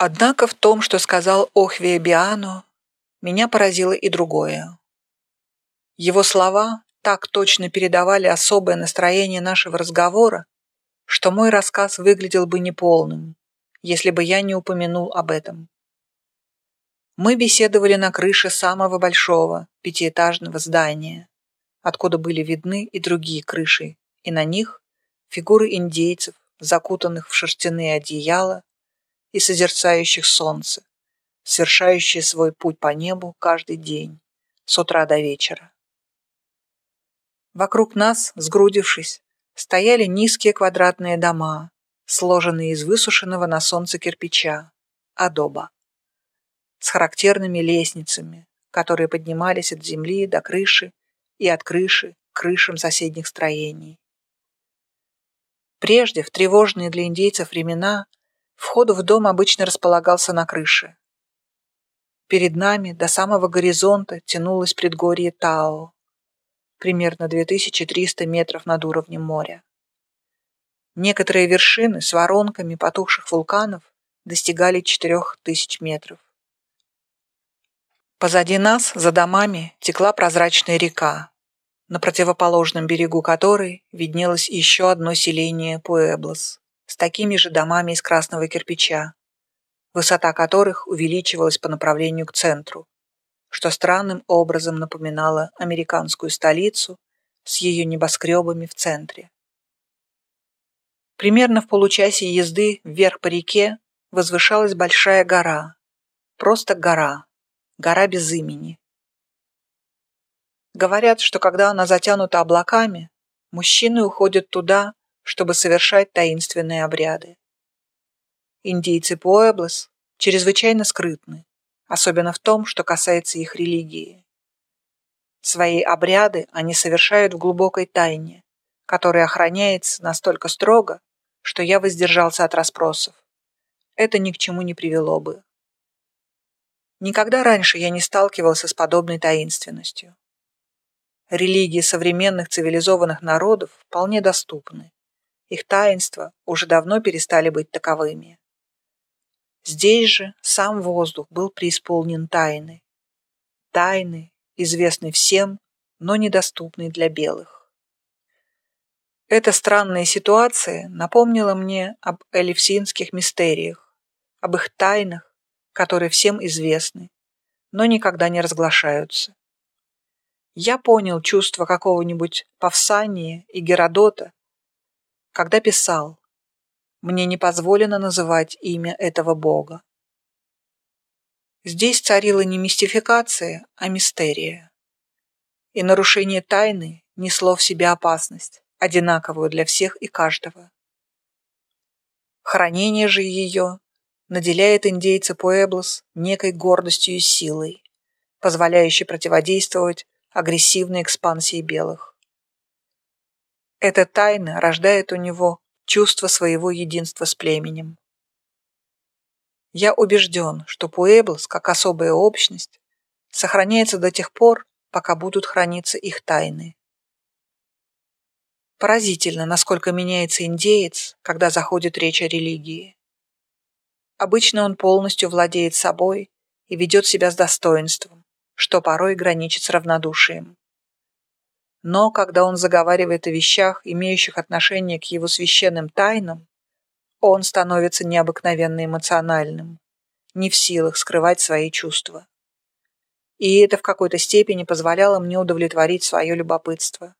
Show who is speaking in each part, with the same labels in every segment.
Speaker 1: Однако в том, что сказал Охвия Биано, меня поразило и другое. Его слова так точно передавали особое настроение нашего разговора, что мой рассказ выглядел бы неполным, если бы я не упомянул об этом. Мы беседовали на крыше самого большого пятиэтажного здания, откуда были видны и другие крыши, и на них фигуры индейцев, закутанных в шерстяные одеяла и созерцающих солнце, совершающие свой путь по небу каждый день, с утра до вечера. Вокруг нас, сгрудившись, стояли низкие квадратные дома, сложенные из высушенного на солнце кирпича, адоба, с характерными лестницами, которые поднимались от земли до крыши и от крыши к крышам соседних строений. Прежде, в тревожные для индейцев времена, вход в дом обычно располагался на крыше. Перед нами до самого горизонта тянулось предгорье Тао, примерно 2300 метров над уровнем моря. Некоторые вершины с воронками потухших вулканов достигали 4000 метров. Позади нас, за домами, текла прозрачная река, на противоположном берегу которой виднелось еще одно селение Пуэблос с такими же домами из красного кирпича, высота которых увеличивалась по направлению к центру, что странным образом напоминало американскую столицу с ее небоскребами в центре. Примерно в получасе езды вверх по реке возвышалась большая гора, просто гора, гора без имени. Говорят, что когда она затянута облаками, мужчины уходят туда, чтобы совершать таинственные обряды. Индийцы Пуэблос чрезвычайно скрытны, особенно в том, что касается их религии. Свои обряды они совершают в глубокой тайне, которая охраняется настолько строго, что я воздержался от расспросов. Это ни к чему не привело бы. Никогда раньше я не сталкивался с подобной таинственностью. Религии современных цивилизованных народов вполне доступны. Их таинства уже давно перестали быть таковыми. Здесь же сам воздух был преисполнен тайны. Тайны, известны всем, но недоступны для белых. Эта странная ситуация напомнила мне об элевсинских мистериях, об их тайнах, которые всем известны, но никогда не разглашаются. Я понял чувство какого-нибудь Павсания и Геродота, когда писал «Мне не позволено называть имя этого бога». Здесь царила не мистификация, а мистерия. И нарушение тайны несло в себе опасность, одинаковую для всех и каждого. Хранение же ее наделяет индейца Пуэблос некой гордостью и силой, позволяющей противодействовать агрессивной экспансии белых. Эта тайна рождает у него чувство своего единства с племенем. Я убежден, что Пуэблос, как особая общность, сохраняется до тех пор, пока будут храниться их тайны. Поразительно, насколько меняется индеец, когда заходит речь о религии. Обычно он полностью владеет собой и ведет себя с достоинством, что порой граничит с равнодушием. Но когда он заговаривает о вещах, имеющих отношение к его священным тайнам, он становится необыкновенно эмоциональным, не в силах скрывать свои чувства. И это в какой-то степени позволяло мне удовлетворить свое любопытство.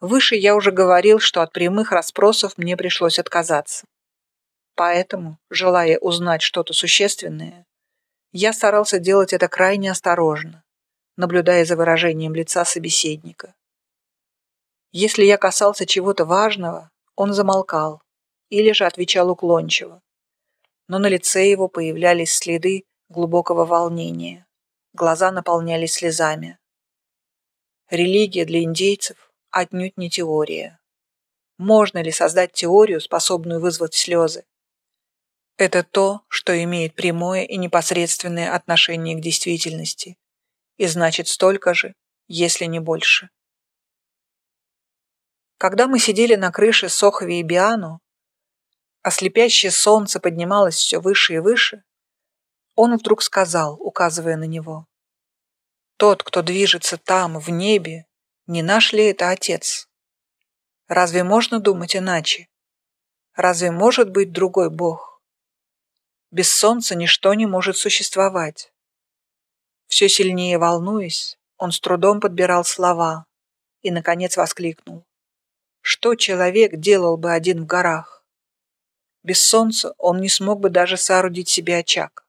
Speaker 1: Выше я уже говорил, что от прямых расспросов мне пришлось отказаться. Поэтому, желая узнать что-то существенное, я старался делать это крайне осторожно, наблюдая за выражением лица собеседника. Если я касался чего-то важного, он замолкал или же отвечал уклончиво, но на лице его появлялись следы глубокого волнения, глаза наполнялись слезами. Религия для индейцев отнюдь не теория. Можно ли создать теорию, способную вызвать слезы? Это то, что имеет прямое и непосредственное отношение к действительности, и значит столько же, если не больше. Когда мы сидели на крыше Сохови и Биану, а слепящее солнце поднималось все выше и выше, он вдруг сказал, указывая на него, «Тот, кто движется там, в небе, не наш ли это Отец? Разве можно думать иначе? Разве может быть другой Бог? Без солнца ничто не может существовать». Все сильнее волнуясь, он с трудом подбирал слова и, наконец, воскликнул. Что человек делал бы один в горах? Без солнца он не смог бы даже соорудить себе очаг.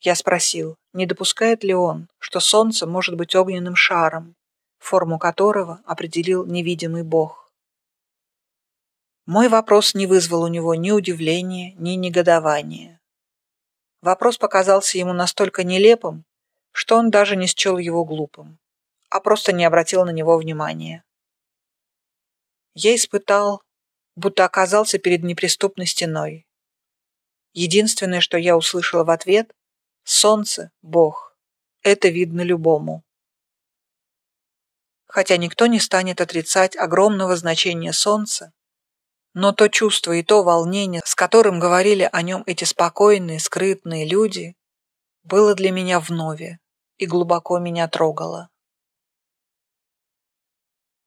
Speaker 1: Я спросил, не допускает ли он, что солнце может быть огненным шаром, форму которого определил невидимый бог. Мой вопрос не вызвал у него ни удивления, ни негодования. Вопрос показался ему настолько нелепым, что он даже не счел его глупым, а просто не обратил на него внимания. Я испытал, будто оказался перед неприступной стеной. Единственное, что я услышала в ответ — солнце, Бог. Это видно любому. Хотя никто не станет отрицать огромного значения солнца, но то чувство и то волнение, с которым говорили о нем эти спокойные, скрытные люди, было для меня вновь и глубоко меня трогало.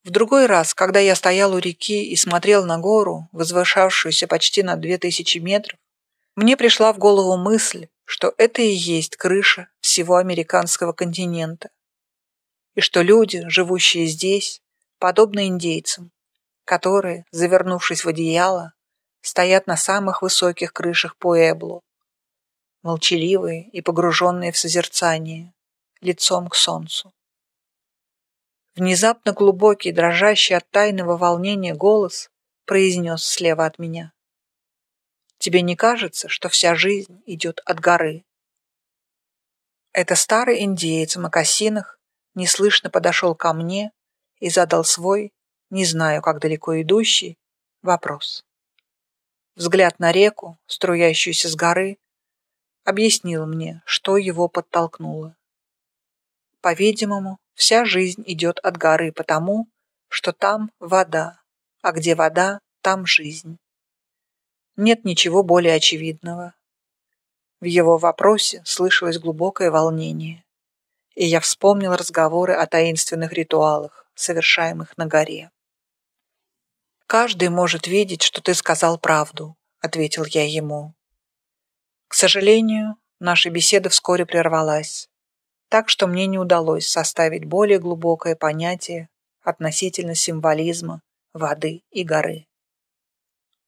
Speaker 1: В другой раз, когда я стоял у реки и смотрел на гору, возвышавшуюся почти на две тысячи метров, мне пришла в голову мысль, что это и есть крыша всего американского континента, и что люди, живущие здесь, подобны индейцам, которые, завернувшись в одеяло, стоят на самых высоких крышах Пуэбло, молчаливые и погруженные в созерцание, лицом к солнцу. Внезапно глубокий, дрожащий от тайного волнения голос произнес слева от меня. «Тебе не кажется, что вся жизнь идет от горы?» Это старый индеец в мокасинах неслышно подошел ко мне и задал свой, не знаю, как далеко идущий, вопрос. Взгляд на реку, струящуюся с горы, объяснил мне, что его подтолкнуло. По-видимому, вся жизнь идет от горы потому, что там вода, а где вода, там жизнь. Нет ничего более очевидного. В его вопросе слышалось глубокое волнение, и я вспомнил разговоры о таинственных ритуалах, совершаемых на горе. «Каждый может видеть, что ты сказал правду», — ответил я ему. К сожалению, наша беседа вскоре прервалась так что мне не удалось составить более глубокое понятие относительно символизма воды и горы.